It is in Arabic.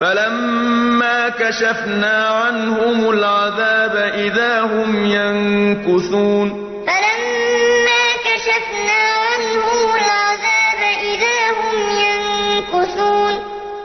فَلَمَّا كَشَفْنَا عَنْهُمُ الْعَذَابَ إِذَا هُمْ يَنكُثُونَ فَلَمَّا كَشَفْنَا عَنْهُمُ